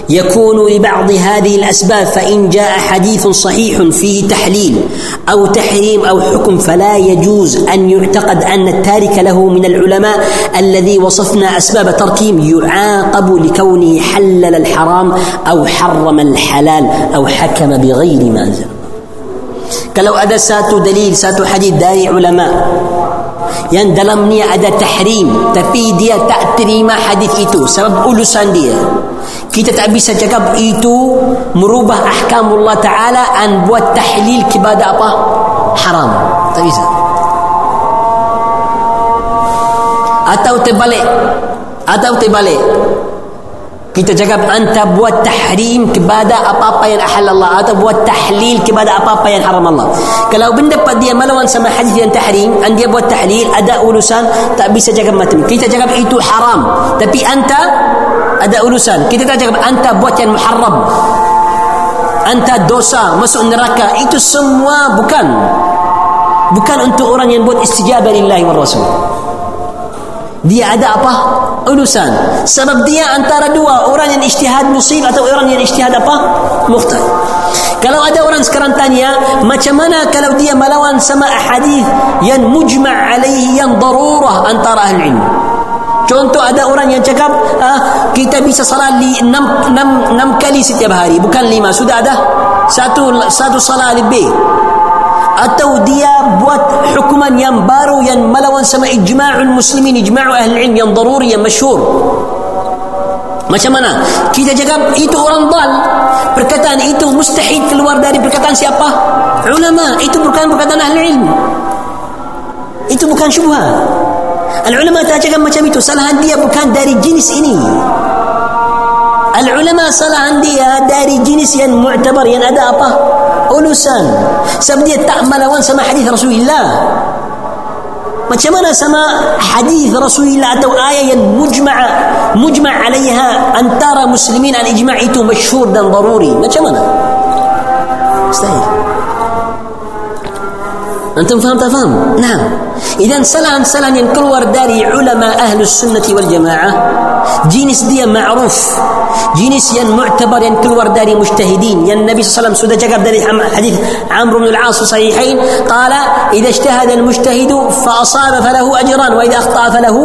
يكون لبعض هذه الأسباب فإن جاء حديث صحيح فيه تحليل أو تحريم أو حكم فلا يجوز أن يعتقد أن التارك له من العلماء الذي وصفنا أسباب تركهم يعاقب لكونه حلل الحرام أو حرم الحلال أو حكم بغير ما أنزل kalau ada satu dalil satu hadis dari ulama yang dalamnya ada tahrim tapi dia tak terima hadis itu. Sebab ulusan dia. Kita tak bisa cakap itu merubah ahkamullah taala dan buat tahlil kepada apa? Haram. Tak bisa. Atau terbalik. Atau terbalik kita cakap anta buat tahrim kepada apa-apa yang ahal Allah atau buat tahlil kepada apa-apa yang haram Allah. Kalau pendapat dia melawan sama hadis yang tahrim dan dia buat tahlil ada urusan tak bisa cakap macam kita cakap itu haram. Tapi anta ada urusan. Kita tak cakap anta buat yang muharram. Anta dosa masuk neraka. Itu semua bukan. Bukan untuk orang yang buat istijabah lillahi wa rasul. Dia ada apa? Urusan. Sebab dia antara dua orang yang ijtihad musib atau orang yang ijtihad apa? Mukhtar. Kalau ada orang sekarang tanya, macam mana kalau dia melawan sama hadis yang mujma' alaihi yang darurah antara ahli ilmu? Contoh ada orang yang cakap ah, kita bisa salat li enam, enam, enam kali setiap hari bukan lima sudah ada satu satu salat lebih atau dia buat hukuman yang baru yang melawan sama ijma'ul muslimin ijma'u ahli ilm yang daruri yang masyhur. Macam mana? Kita cakap itu orang dal. Perkataan itu mustahil keluar dari perkataan siapa? Ulama. Itu bukan perkataan ahli ilm. Itu bukan syubhat Al-ulama tak cakap macam itu. Salahan dia bukan dari jenis ini. العلماء صلى عندي داري جنسيا معتبر ين أدا أبا أولوسا سبدي التعمل وان سما حديث رسول الله. ما تشمنا سما حديث رسول الله أتو آية مجمع مجمع عليها أن ترى مسلمين على إجماعيته مشهور دان ضروري. ما تشمنا استهل أنتم فهمت فهم نعم. إذا سلام سلام ينقل داري علماء أهل السنة والجماعة. جينس دي معروف. جينس ين معتبر ينكلور داري مجتهدين. ين النبي صلى الله عليه وسلم جاب داري حديث عمرو بن العاص صحيحين. قال إذا اجتهد المجتهد فأصاب فله أجران وإذا أخطأ فله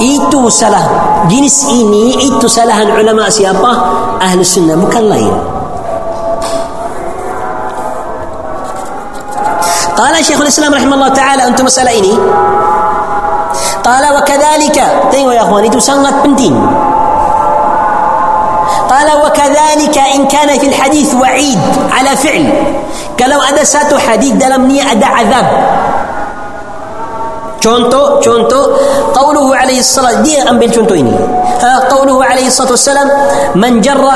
إيتو سله جينس إني إيتو سله العلماء سيابا أهل السنة مكلين قال شيخ الإسلام رحمه الله تعالى أنتم مسألة ini قال وكذلك tengok ya akhwan itu sangat penting قال وكذلك إن كان في الحديث وعيد على فعل. قالوا أدا ساتو حديث دلم نية أدا عذاب. چونتو چونتو قوله عليه الصلاة دي أم بالچونتو إني قوله عليه الصلاة والسلام من جر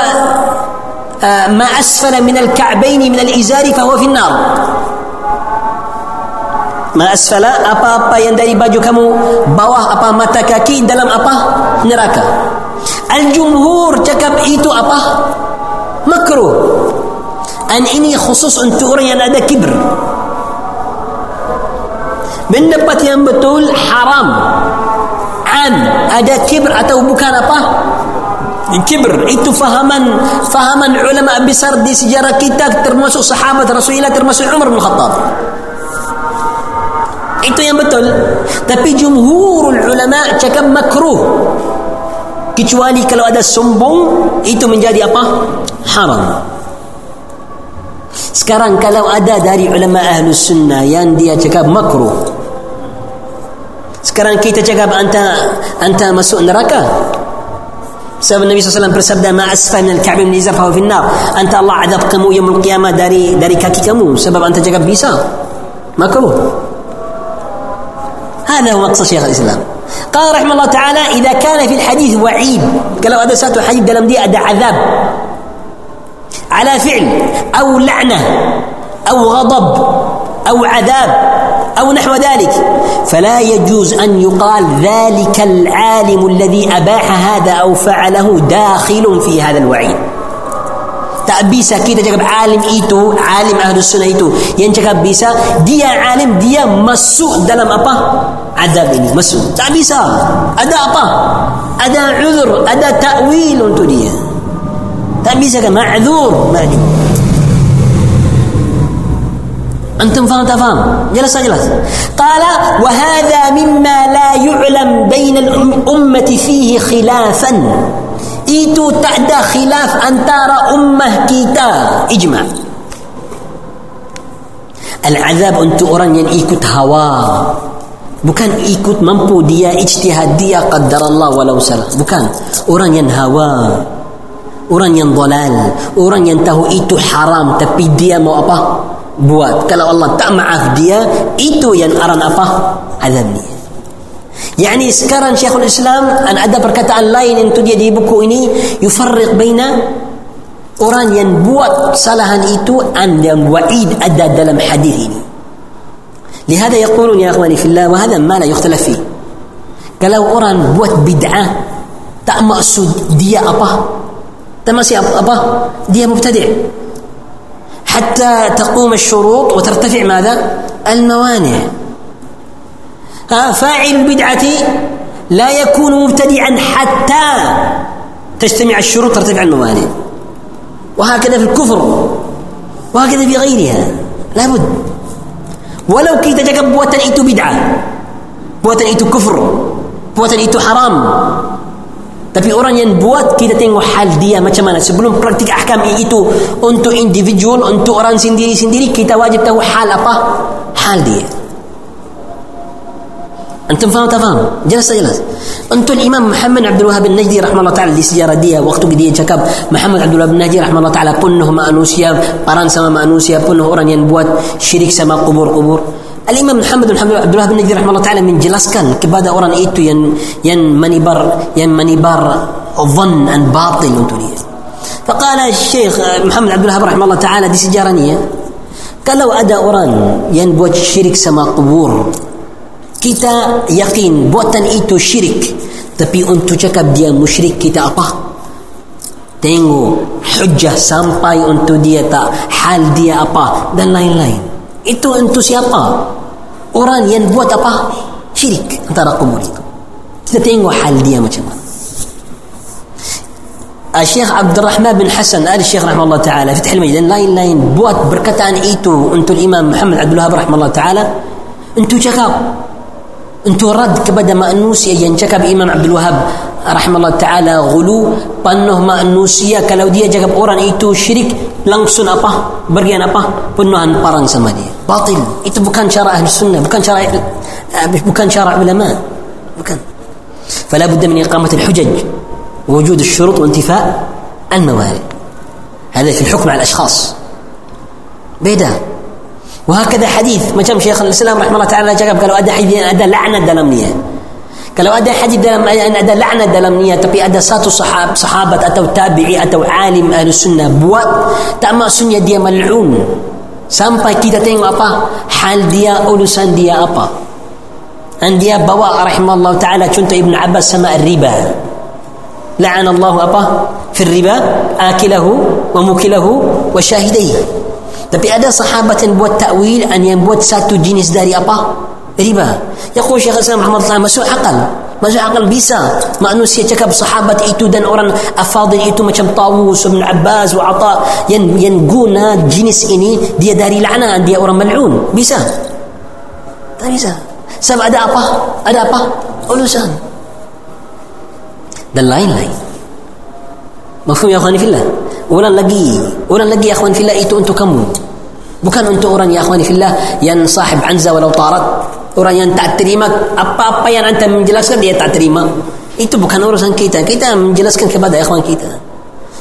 آه, ما أسفل من الكعبين من الإزار فهو في النار. ما أسفل أبا أبا يندري باجو كمو بواه أبا متكاكي دلم أبا نراكا al jumhur cakap itu apa makruh an ini khusus untuk orang yang ada kibr pendapat yang betul haram an ada kibr atau bukan apa kibr itu fahaman fahaman ulama besar di sejarah kita termasuk sahabat Rasulullah termasuk Umar bin Khattab itu yang betul tapi jumhurul ulama cakap makruh kecuali kalau ada sombong itu menjadi apa haram sekarang kalau ada dari ulama ahlus sunnah yang dia cakap makruh sekarang kita cakap anta anta masuk neraka sebab Nabi SAW bersabda ma asfal min al-ka'bi min izar fahu finnar anta Allah adab kamu yang qiyamah dari dari kaki kamu sebab anta cakap bisa makruh هذا هو مقصد شيخ الإسلام قال رحمه الله تعالى إذا كان في الحديث وعيد قالوا هذا ساتو حديث دلم دي أدى عذاب. على فعل أو لعنة أو غضب أو عذاب أو نحو ذلك. فلا يجوز أن يقال ذلك العالم الذي أباح هذا أو فعله داخل في هذا الوعيد. tak bisa kita cakap alim itu alim ahlus sunnah itu bisa dia alim dia masuk dalam apa adab ini masuk tak bisa ada apa ada uzur ada ta'wil untuk dia tak bisa kan ma'zur ma'zur أنتم فهم تفهم جلس جلس قال وهذا مما لا يعلم بين الأمة فيه خلافا itu tak ada khilaf antara ummah kita ijma al-azab untuk orang yang ikut hawa Bukan ikut mampu dia ijtihad dia qaddar Allah walau salah. Bukan. Orang yang hawa. Orang yang dolal. Orang yang tahu itu haram. Tapi dia mau apa? Buat. Kalau Allah tak maaf dia, itu yang aran apa? Azam dia. Yani sekarang Syekhul Islam, ada perkataan lain yang tu dia di buku ini, yufarriq baina orang yang buat kesalahan itu dan yang wa'id ada dalam hadis ini. لهذا يقولون يا إخواني في الله وهذا ما لا يختلف فيه. kalau orang buat bid'ah tak maksud dia apa tak apa dia mubtadi' حتى تقوم الشروط وترتفع ماذا؟ الموانع. فاعل البدعة لا يكون مبتدعا حتى تجتمع الشروط ترتفع الموانع. وهكذا في الكفر وهكذا في غيرها. لابد. Walau kita jaga buatan itu bid'ah. Buatan itu kufur. Buatan itu haram. Tapi orang yang buat kita tengok hal dia macam mana sebelum praktik ahkam itu untuk individu untuk orang sendiri-sendiri kita wajib tahu hal apa hal dia. أنتم فاهم؟ تفهم جلس جلس أنتم الإمام محمد عبد الوهاب النجدي رحمه الله تعالى اللي سجارة دي وقت قد يتكب محمد عبد الوهاب النجدي رحمه الله تعالى كنه ما أنوسيا قران سما ما أنوسيا كنه اورن ينبوات شريك سما قبور قبور. الإمام محمد الحمد عبد الوهاب نجدي رحمه الله تعالى من جلس كان كبادا اورن إيتو ين ين مني بر ين مني بر ظن أن باطل أنتم فقال الشيخ محمد عبد الوهاب رحمه الله تعالى دي سجارة قال لو أدى اورن ينبوت شريك سما قبور. Kita yakin buatan itu syirik tapi untuk cakap dia musyrik kita apa tengok hujah sampai untuk dia tak hal dia apa dan lain-lain itu untuk siapa orang yang buat apa syirik antara kubur itu kita tengok hal dia macam mana Syekh Abdul Rahman bin Hasan Ali Syekh rahimahullah taala Fathul Majid dan lain-lain buat perkataan itu untuk Imam Muhammad Abdul Wahab rahimahullah taala انتو رد كبدا ما انوسيا ينشك بإيمان عبد الوهاب رحمه الله تعالى غلو بانه ما انوسيا كلو دي جاكب أوران إيتو شريك لنقصن أبا بريان أبا بانه ان باران سما دي باطل. إيتو بكان شارع أهل السنة بكان شارع بكان شارع علماء. بكان. فلا بد من إقامة الحجج ووجود الشروط وانتفاء الموارد. هذا في الحكم على الأشخاص. بيدا. وهكذا حديث ما جم شيخ الإسلام رحمه الله تعالى جاب قالوا أدى حديث أدى لعنة دلمنية. قالوا أدى حديث دلم أن أدى لعنة دلمنية تبي أدى ساتو صحاب صحابة اتوا تابعي اتوا عالم أهل السنة بو تاما سنيه دي ملعون. sampai kita tengok apa hal dia ulusan dia apa dan dia bawa rahimahullah ta'ala contoh Ibn Abbas sama riba la'an Allah apa fil riba akilahu wa mukilahu wa syahidayhi tapi ada sahabat yang buat takwil yang buat satu jenis dari apa riba. Yaqul Syekh Islam Muhammad SAW masuk akal. Masuk akal bisa manusia cakap sahabat itu dan orang afadil itu macam Tawus bin Abbas wa Ata yang yang guna jenis ini dia dari la'na dia orang mal'un. Bisa. Tak bisa. Sebab ada apa? Ada apa? Ulusan. Dan lain-lain. Mafhum ya akhwani fillah? Orang lagi, orang lagi ya akhwani fillah itu untuk kamu. Bukan untuk orang ya akhwani fillah yang sahib anza walau tarat. Orang yang tak terima apa-apa yang anda menjelaskan dia tak terima. Itu bukan urusan kita. Kita menjelaskan kepada ikhwan kita.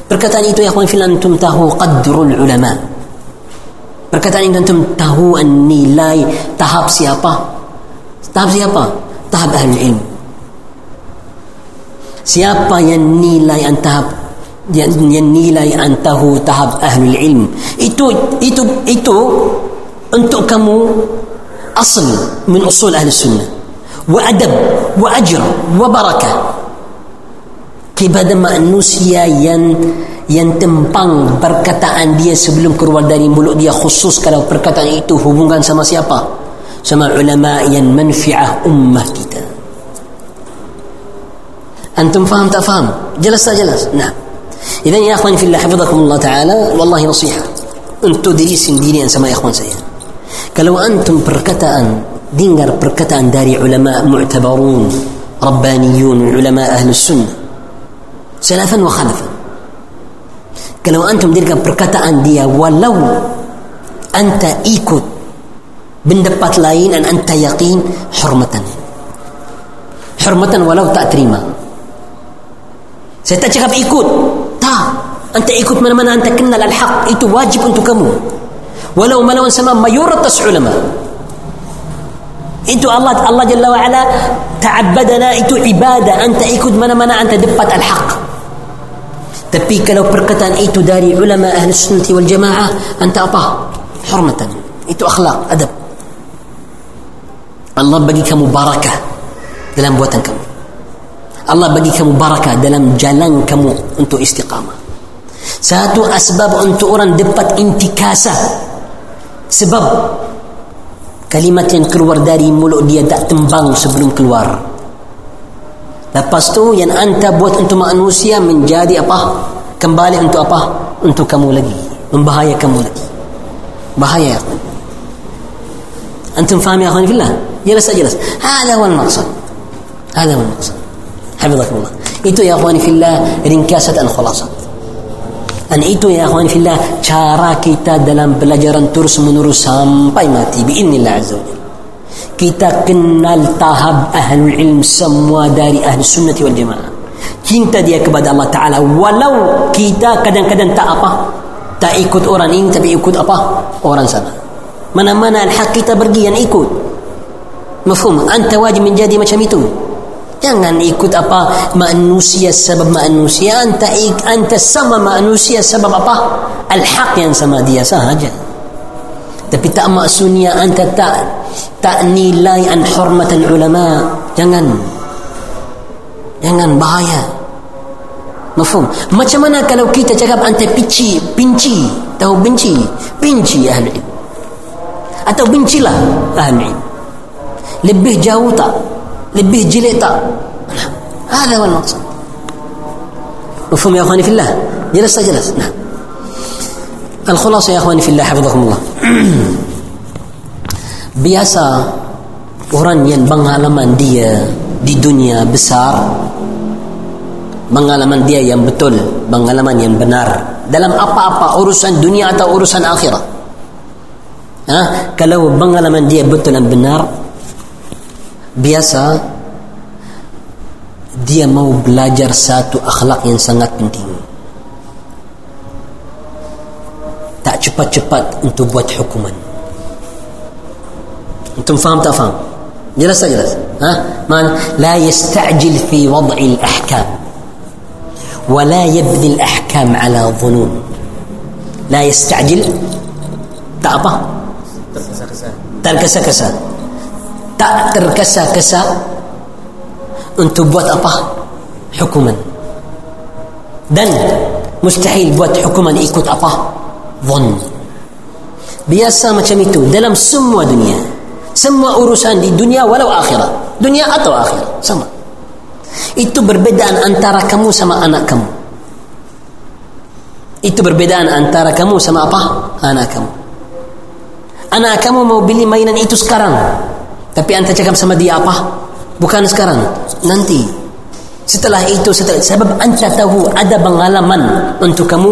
Perkataan itu ikhwan fil antum tahu qadrul ulama. Perkataan itu antum tahu nilai tahap siapa? Tahap siapa? Tahap ahli ilmu siapa yang nilai antahap yang, yang nilai antahu tahap ahli ilm. Itu itu itu untuk kamu asal min usul ahli sunnah. Wa adab wa ajr wa barakah. Kepada manusia yang yang tempang perkataan dia sebelum keluar dari mulut dia khusus kalau perkataan itu hubungan sama siapa? Sama ulama yang manfaah ummah kita. Antum faham tak faham? Jelas tak jelas? Nah. إذا يا أخواني في الله حفظكم الله تعالى. والله نصيحة. ان تدريس ديني أن سما يا أخوان سيئا قالوا أنتم بركتا دينجر بركتا داري علماء معتبرون ربانيون علماء أهل السنة. سلفا وخلفا. قالوا أنتم دينجر بركتا ديا ولو أنت إيكوت بن دبات لاين أن أنت يقين حرمة حرمة ولو تأتريما. ستتشغف إيكوت إيكوت. Tak anta ikut mana-mana anta kenal al-haq itu wajib untuk kamu ولو ملون سما ما يرطس علماء. انتو الله الله جل وعلا تعبدنا. انتو عبادة. أنت إيكود منا منا أنت دبت الحق. تبيك لو بركتان إيتو داري علماء أهل السنة والجماعة أنت أطاه حرمة. إيتو أخلاق أدب. الله بقيك مباركة دلم بوتن Allah bagi kamu barakah dalam jalan kamu untuk istiqamah. Satu asbab untuk orang dapat intikasa sebab kalimat yang keluar dari mulut dia tak tembang sebelum keluar. Lepas tu yang anta buat untuk manusia menjadi apa? Kembali untuk apa? Untuk kamu lagi. Membahaya kamu lagi. Bahaya. Antum faham يا أخواني في الله? Jelas sajalah. هذا والمقصود. هذا والمقصود. حفظكم الله. itu يا أخواني في الله ringkasan الخلاصة dan itu يا أخواني في الله cara kita dalam pelajaran terus menerus sampai mati بإذن الله عز وجل. kita kena التهب أهل العلم semua dari أهل السنة والجماعة. cinta dia kepada الله تعالى. ولو كيتا كدن كدن tak apa tak ikut orang ini tapi ikut apa orang sana mana-mana al-haq kita pergi yang ikut mafhum anta wajib menjadi macam jangan ikut apa manusia sebab manusia. Anta anta sama manusia sebab apa? Al-haq yang sama dia sahaja. Tapi tak maksudnya anta tak tak nilai an hormatan ulama jangan. Jangan bahaya. Mafhum? Macam mana kalau kita cakap anta pici benci tahu benci? Benci ahli atau bencilah ahli lebih jauh tak lebih jelek tak هذا هو المقصود مفهوم يا اخواني في الله جلس جلس نعم الخلاصة يا اخواني في الله حفظكم الله biasa orang yang pengalaman dia di dunia besar pengalaman dia yang betul pengalaman yang benar dalam apa-apa urusan dunia atau urusan akhirat ha? kalau pengalaman dia betul dan benar biasa dia mau belajar satu akhlak yang sangat penting tak cepat-cepat untuk buat hukuman أنتم فاهم تفهم جلس جلس ها ما لا يستعجل في وضع الاحكام ولا يبني الاحكام على ظنون لا يستعجل tak apa terkesa-kesa tak terkesa-kesa untuk buat apa? Hukuman. Dan mustahil buat hukuman ikut apa? Zon biasa macam itu dalam semua dunia. Semua urusan di dunia walau akhirat dunia atau akhirat sama. Itu perbedaan antara kamu sama anak kamu. Itu perbedaan antara kamu sama apa? Anak kamu. Anak kamu mau beli mainan itu sekarang tapi anda cakap sama dia apa? Bukan sekarang, nanti. Setelah itu, setelah, sebab anda tahu ada pengalaman untuk kamu,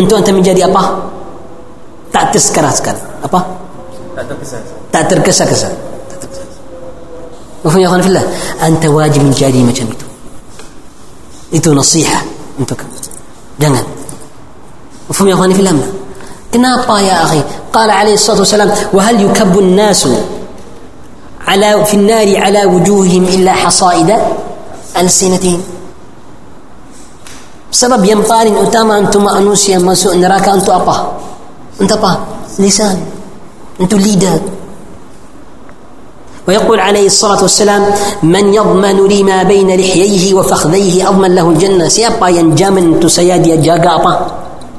untuk anda menjadi apa? Tak terkesan-kesan. Apa? Tak terkesan-kesan. Mufum ya Allah, Allah. Anda wajib menjadi macam itu. Itu nasihat untuk kamu. Jangan. Mufum ya Allah, Allah. Kenapa ya akhi? Qala alaihi salatu Wahai Wahal nasi. nasu على في النار على وجوههم إلا حصائد ألسنتهم. سبب يمطال أتام أنتم أنوسيا ما سوء نراك أنت أبا. أنت أبا. لسان. أنت ليدر ويقول عليه الصلاة والسلام من يضمن لي ما بين لحييه وفخذيه أضمن له الجنة. سيبقى ينجام تسيادي جاقا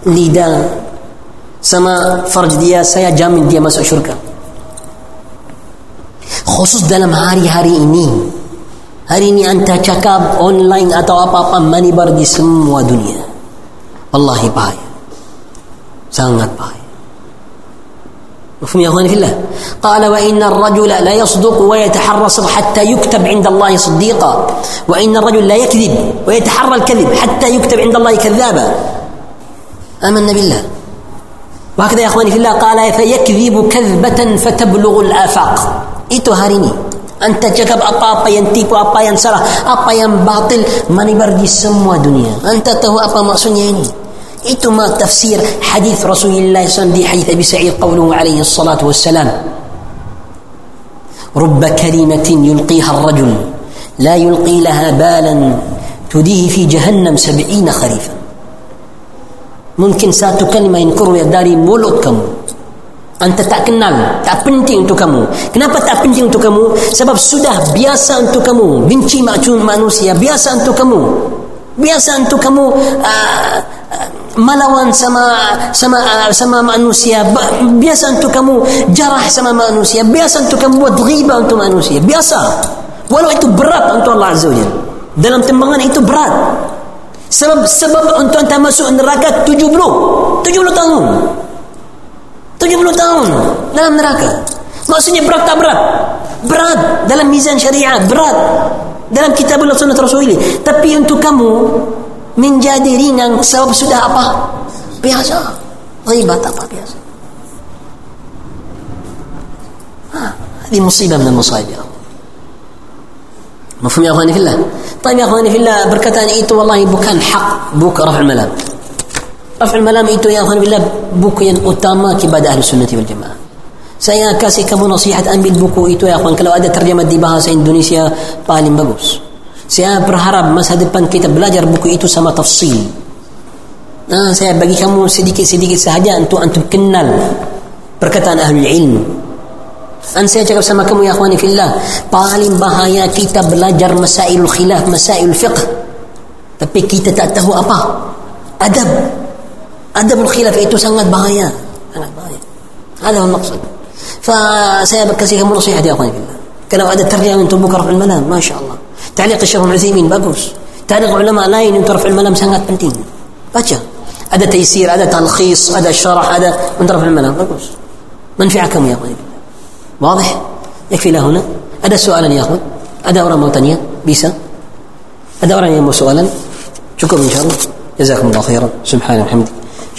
ليدان سما فرج ديا سيا جام ديا مسؤ شركه khusus dalam hari-hari ini hari ini anda cakap online atau apa-apa manibar di semua dunia wallahi bahaya sangat bahaya مفهوم يا أخواني في الله. قال وإن الرجل لا يصدق ويتحرى الصدق حتى يكتب عند الله صديقا. وإن الرجل لا يكذب ويتحرى الكذب حتى يكتب عند الله كذابا. آمنا بالله. وهكذا يا أخواني في الله. قال فيكذب كذبة فتبلغ الآفاق. Itu hari ini Anta cakap apa-apa yang tipu, apa yang salah, apa yang batil Manibar di semua dunia Anta tahu apa maksudnya ini Itu ma tafsir hadis Rasulullah SAW di hadis Abi Sa'id qawluhu alaihi salatu wassalam رب كلمة يلقيها الرجل لا يلقي لها بالا تديه في جهنم سبعين خريفا ممكن satu kalimah yang keluar dari mulut Anta tak kenal, tak penting untuk kamu. Kenapa tak penting untuk kamu? Sebab sudah biasa untuk kamu. Benci macun manusia, biasa untuk kamu. Biasa untuk kamu uh, melawan sama sama uh, sama manusia. Biasa untuk kamu jarah sama manusia. Biasa untuk kamu buat riba untuk manusia. Biasa. Walau itu berat untuk Allah Azza wa dalam timbangan itu berat. Sebab sebab untuk anda masuk neraka 70 70 tahun 70 tahun dalam neraka maksudnya berat tak berat berat dalam mizan syariah berat dalam kitab Allah sunnah Rasulullah tapi untuk kamu menjadi ringan sebab sudah apa? Biasa. Ribat apa biasa. هذه مصيبة من المصائب يا مفهوم يا اخواني في الله طيب يا اخواني في الله بركتان ايتو والله bukan hak buk رفع الملام Raf'ul malam itu ya Alhamdulillah buku yang utama kepada ahli sunnati wal jamaah. Saya kasih kamu nasihat ambil buku itu ya Afan. Kalau ada terjemah di bahasa Indonesia paling bagus. Saya berharap masa depan kita belajar buku itu sama tafsir. Nah, saya bagi kamu sedikit-sedikit sahaja untuk antum kenal perkataan ahli ilmu. Dan saya cakap sama kamu ya akhwani fillah Paling bahaya kita belajar Masailul khilaf, masailul fiqh Tapi kita tak tahu apa Adab Adab khilaf itu sangat bahaya. Sangat bahaya. هذا هو المقصد. فسيبقى كثير من نصيحة يا أخواني بالله kalau ada terjemah untuk buka raf'ul malam Masya Allah تعليق الشيخ Utsaimin bagus تعليق علماء lain untuk raf'ul malam sangat penting baca ada taysir ada talkhis ada syarah ada untuk raf'ul malam bagus منفعكم يا أخواني بالله واضح يكفي هنا ada soalan ya أخوان ada orang mau tanya bisa ada orang yang mau soalan cukup insyaAllah الله خيرا سبحانه وبحمده